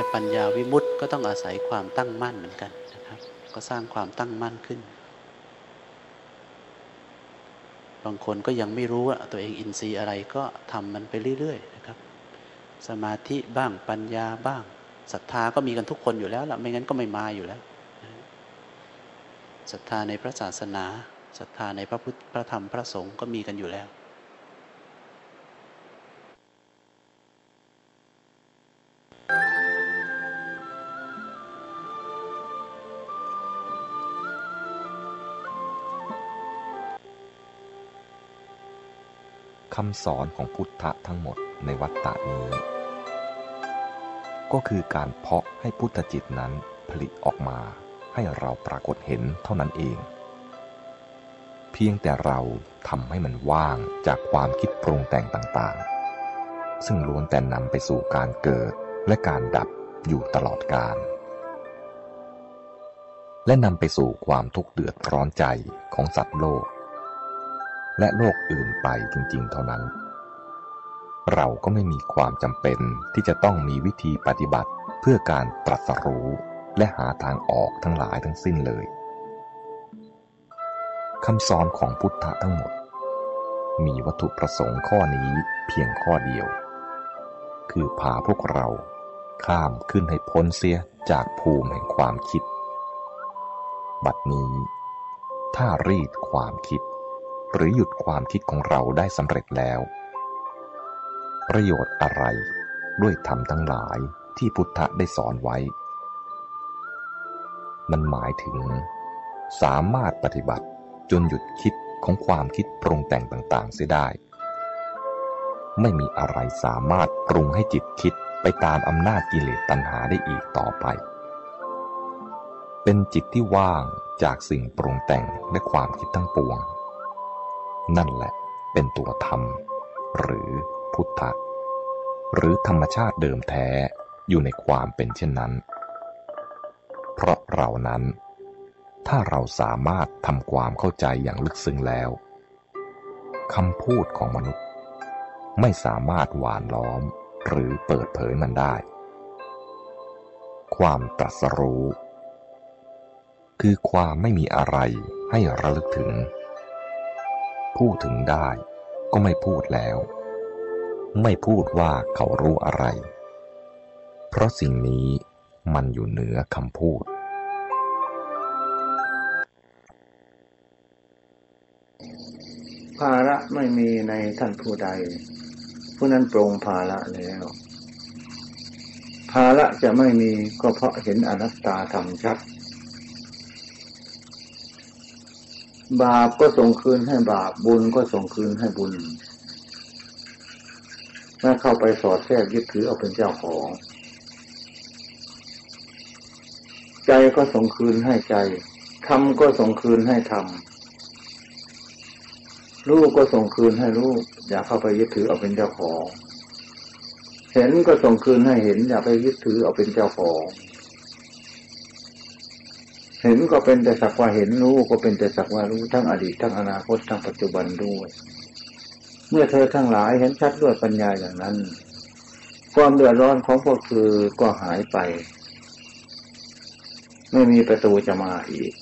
จะปัญญาวิมุตต์ก็ต้องอาศัยความตั้งมั่นเหมือนกันนะครับ ก็สร้างความตั้งมั่นขึ้น บางคนก็ยังไม่รู้ว่าตัวเองอินทรีย์อะไรก็ทำมันไปเรื่อยๆนะครับ สมาธิบ้างปัญญาบ้างศรัทธาก็มีกันทุกคนอยู่แล้วละไม่งั้นก็ไม่มาอยู่แล้วศรัทธาในพระศาสนาศรัทธาในพระพุทธพระธรรมพระสงฆ์ก็มีกันอยู่แล้ว คำสอนของพุทธะทั้งหมดในวัฏฏะนี้ ก็คือการเพาะให้พุทธจิตนั้นผลิตออกมาให้เราปรากฏเห็นเท่านั้นเอง เพียงแต่เราทำให้มันว่างจากความคิดปรุงแต่งต่างๆ ซึ่งล้วนแต่นำไปสู่การเกิดและการดับอยู่ตลอดกาลและนำไปสู่ความทุกข์เดือดร้อนใจของสัตว์โลก และโลกอื่นไปจริง ๆ เท่านั้น เราก็ไม่มีความจำเป็นที่จะต้องมีวิธีปฏิบัติเพื่อการตรัสรู้และหาทางออกทั้งหลายทั้งสิ้นเลยคำสอนของพุทธะทั้งหมด มีวัตถุประสงค์ข้อนี้เพียงข้อเดียว คือพาพวกเราข้ามขึ้นให้พ้นเสียจากภูมิแห่งความคิด บัดนี้ ถ้ารีดความคิด หรือหยุดความคิดของเราได้สำเร็จแล้ว ประโยชน์อะไรด้วยธรรมทั้งหลายที่พุทธะได้สอนไว้ มันหมายถึง สามารถปฏิบัติจนหยุดคิดของความคิดปรุงแต่งต่างๆ เสียได้ ไม่มีอะไรสามารถปรุงให้จิตคิดไปตามอำนาจกิเลสตัณหาได้อีกต่อไป เป็นจิตที่ว่างจากสิ่งปรุงแต่งและความคิดทั้งปวง นั่นแหละเป็นตัวธรรม หรือพุทธะหรือธรรมชาติเดิมแท้อยู่ในความเป็นเช่นนั้น เพราะเรานั้น ถ้าเราสามารถทำความเข้าใจอย่างลึกซึ้งแล้วคำพูดของมนุษย์ ไม่สามารถหวานล้อมหรือเปิดเผยมันได้ ความตรัสรู้ คือความไม่มีอะไรให้ระลึกถึง พูดถึงได้ ก็ไม่พูดแล้ว ไม่พูดว่าเขารู้อะไร เพราะสิ่งนี้มันอยู่เหนือคำพูด ภาระไม่มีในท่านผู้ใด ผู้นั้นปรงภาระแล้ว ภาระจะไม่มีก็เพราะเห็นอนัตตาธรรมชัด บาปก็ส่งคืนให้บาป บุญก็ส่งคืนให้บุญถ้าเข้าไปสอดแทรกยึดถือเอาเป็นเจ้าของ ใจก็ส่งคืนให้ใจทำก็ส่งคืนให้ทำลูกก็ส่งคืนให้ลูกอย่าเข้าไปยึดถือเอาเป็นเจ้าของ เห็นก็ส่งคืนให้เห็น อย่าไปยึดถือเอาเป็นเจ้าของ เห็นก็เป็นแต่สักว่าเห็นรู้ก็เป็นแต่สักว่ารู้ทั้งอดีตทั้งอนาคตทั้งปัจจุบันด้วย เมื่อเธอทั้งหลายเห็นชัดด้วยปัญญาอย่างนั้น ความเดือดร้อนของพวกเธอก็หายไป ไม่มีประตูจะมาอีก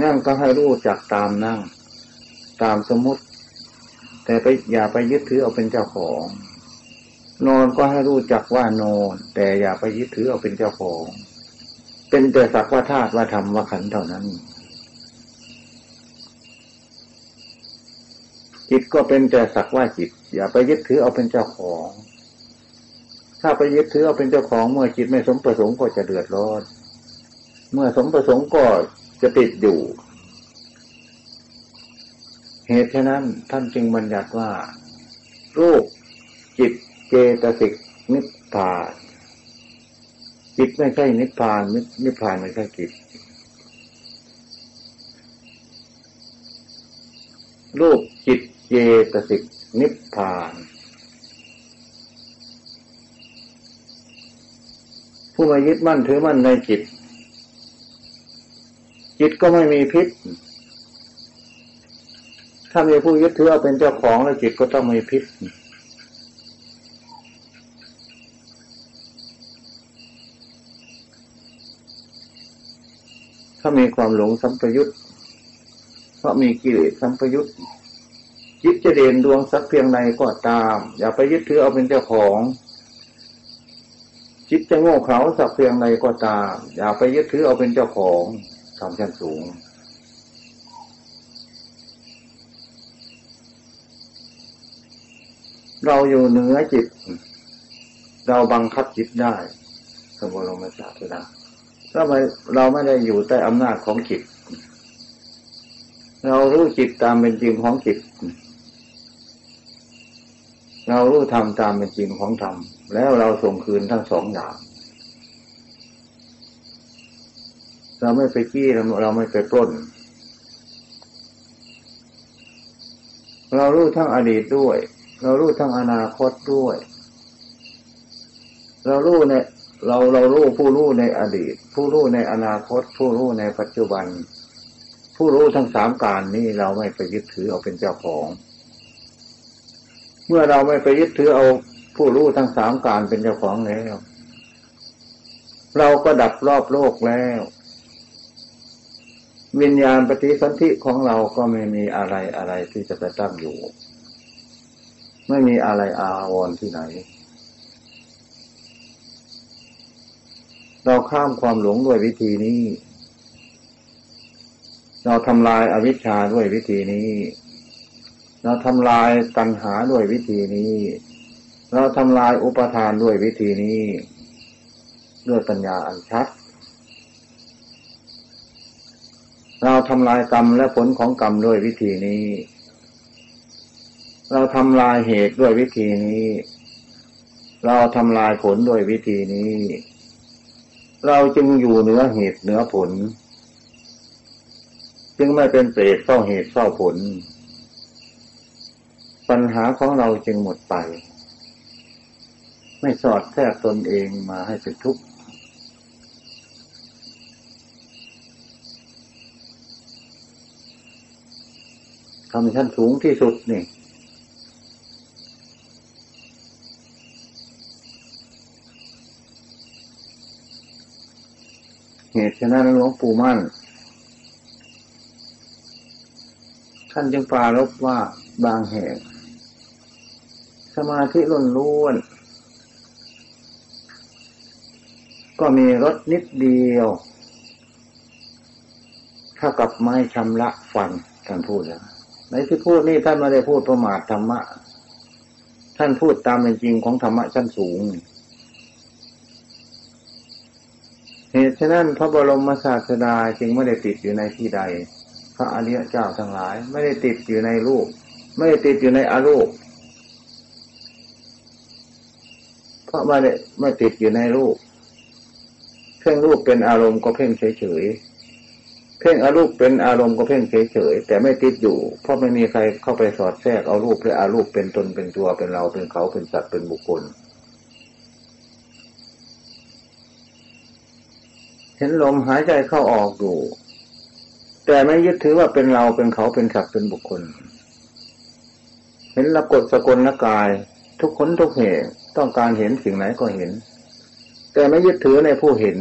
นั่งก็ให้รู้จักตามนั่ง ตามสมมติ แต่ไปอย่าไปยึดถือเอาเป็นเจ้าของ นอนก็ให้รู้จักว่านอน แต่อย่าไปยึดถือเอาเป็นเจ้าของ เป็นแต่สักว่าธาตุว่าธรรมว่าขันเท่านั้น จิตก็เป็นแต่สักว่าจิต อย่าไปยึดถือเอาเป็นเจ้าของ ถ้าไปยึดถือเอาเป็นเจ้าของเมื่อจิตไม่สมประสงค์ก็จะเดือดร้อนเมื่อสมประสงค์ก็จะติดอยู่ เหตุฉะนั้นท่านจึงบัญญัติว่ารูป จตเจตสิกนิพพานจิตไม่ใช่นิพพานนิพพานไม่ใช่จิตรูปจิตเจตสิกนิพพาน ผู้มายึดมั่นถือมั่นในจิต จิตก็ไม่มีพิษ ถ้ามีผู้ยึดถือเอาเป็นเจ้าของแล้วจิตก็ต้องมีพิษ มีความหลงสัมปยุตเพราะมีกิเลสสัมปยุตจิตจะเด่นดวงสักเพียงใดก็ตาม อย่าไปยึดถือเอาเป็นเจ้าของ จิตจะโง่เขลาสักเพียงใดก็ตาม อย่าไปยึดถือเอาเป็นเจ้าของทำชั้นสูงเราอยู่เหนือจิต เราบังคับจิตได้สมบูรณ์มาจากที่นั้น ถ้าไม่เราไม่ได้อยู่ใต้อำนาจของจิต เรารู้จิตตามเป็นจริงของจิต เรารู้ธรรมตามเป็นจริงของธรรม แล้วเราส่งคืนทั้งสองอย่าง เราไม่ไปขี้เราไม่ไปปล้น เรารู้ทั้งอดีตด้วย เรารู้ทั้งอนาคตด้วย เรารู้ใน เราเรารู้ผู้รู้ในอดีต ผู้รู้ในอนาคต ผู้รู้ในปัจจุบัน ผู้รู้ทั้งสามการนี้เราไม่ไปยึดถือเอาเป็นเจ้าของ เมื่อเราไม่ไปยึดถือเอาผู้รู้ทั้งสามการเป็นเจ้าของแล้ว เราก็ดับรอบโลกแล้ว วิญญาณปฏิสันธิของเราก็ไม่มีอะไรอะไรที่จะไปตั้งอยู่ ไม่มีอะไรอาวรที่ไหน เราข้ามความหลงด้วยวิธีนี้ เราทำลายอาวิชชาด้วยวิธีนี้ เราทำลายตัณหาด้วยวิธีนี้ เราทำลายอุปทานด้วยวิธีนี้ ด้วยปัญญาอันชัด เราทำลายกรรมและผลของกรรมด้วยวิธีนี้ เราทำลายเหตุด้วยวิธีนี้ เราทำลายผลด้วยวิธีนี้ เราจึงอยู่เหนือเหตุเหนือผล จึงไม่เป็นเปรตเฝ้าเหตุเฝ้าผล ปัญหาของเราจึงหมดไป ไม่สอดแทรกตนเองมาให้เป็นทุกข์ทำชั้นสูงที่สุดนี่ เหตุฉะนั้นหลวงปู่มั่น ท่านจึงปารบว่าบางแห่งสมาธิล้นล้วน ก็มีรถนิดเดียวเท่ากับไม้ชำระฟันท่านพูดแล้วในที่พูดนี่ท่านไม่ได้พูดประมาทธรรมะ ท่านพูดตามเป็นจริงของธรรมะชั้นสูง เหตุฉะนั้นพระบรมศาสดาจึงไม่ได้ติดอยู่ในที่ใด พระอริยเจ้าทั้งหลาย ไม่ได้ติดอยู่ในรูป ไม่ได้ติดอยู่ในอารูปเพราะไม่ได้ไม่ติดอยู่ในรูป เพ่งรูปเป็นอารมณ์ก็เพ่งเฉยๆเพ่งอารูปเป็นอารมณ์ก็เพ่งเฉยๆแต่ไม่ติดอยู่ เพราะไม่มีใครเข้าไปสอดแทรกเอารูปและอารูปเป็นตนเป็นตัวเป็นเราเป็นเขาเป็นสัตว์เป็นบุคคล เห็นลมหายใจเข้าออกอยู่ แต่ไม่ยึดถือว่าเป็นเราเป็นเขาเป็นสัตว์เป็นบุคคล เห็นละกดสกลละกาย ทุกคนทุกเหตุต้องการเห็นสิ่งไหนก็เห็น แต่ไม่ยึดถือในผู้เห็น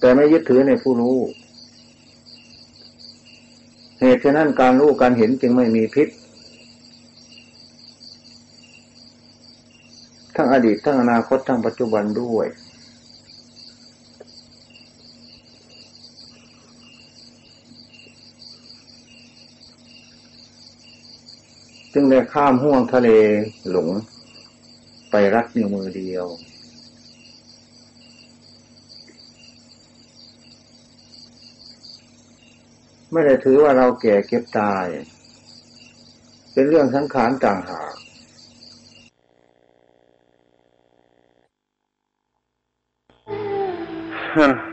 แต่ไม่ยึดถือในผู้รู้เหตุฉะนั้นการรู้การเห็นจึงไม่มีพิษ ทั้งอดีตทั้งอนาคตทั้งปัจจุบันด้วย จึงได้ข้ามห่วงทะเลหลงไปรัดนิ้วมือเดียว ไม่ได้ถือว่าเราแก่เก็บตาย เป็นเรื่องสังขารต่างหาก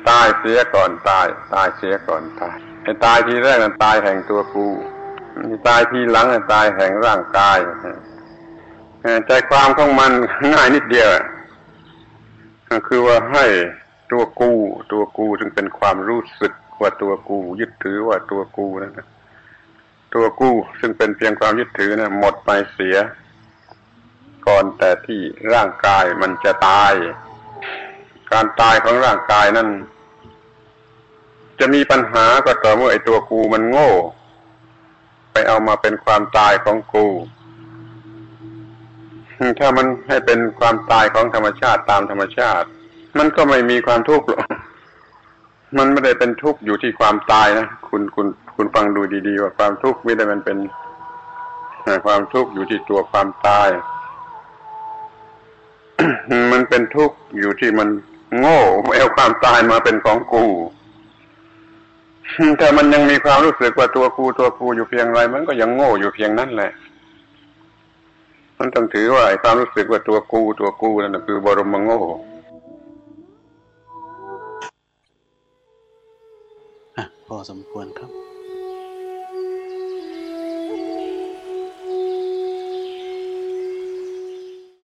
ตายเสียก่อนตาย ตายเสียก่อนตายไอ้ตายทีแรกนั้นตายแห่งตัวกู ตายทีหลังตายแห่งร่างกายใจความของมันง่ายนิดเดียวคือว่าให้ตัวกู ตัวกูจึงเป็นความรู้สึกว่าตัวกู ยึดถือว่าตัวกูนั่นตัวกูซึ่งเป็นเพียงความยึดถือนะหมดไปเสีย ก่อนแต่ที่ร่างกายมันจะตาย การตายของร่างกายนั้นจะมีปัญหาก็ต่อเมื่อไอ้ตัวกูมันโง่ ไปเอามาเป็นความตายของกู ถ้ามันให้เป็นความตายของธรรมชาติตามธรรมชาติ มันก็ไม่มีความทุกข์หรอกมันไม่ได้เป็นทุกข์อยู่ที่ความตายนะคุณคุณคุณฟังดูดีๆ ว่าความทุกข์ไม่ได้มันเป็นความทุกข์อยู่ที่ตัวความตาย มันเป็นทุกข์อยู่ที่มันโง่เอาความตายมาเป็นของกู แต่มันยังมีความรู้สึกว่าตัวกูตัวกูอยู่เพียงไร มันก็ยังโง่อยู่เพียงนั้นแหละ มันต้องถือว่าความรู้สึกว่าตัวกูตัวกูนั่นคือบรมโง่พอสมควรครับ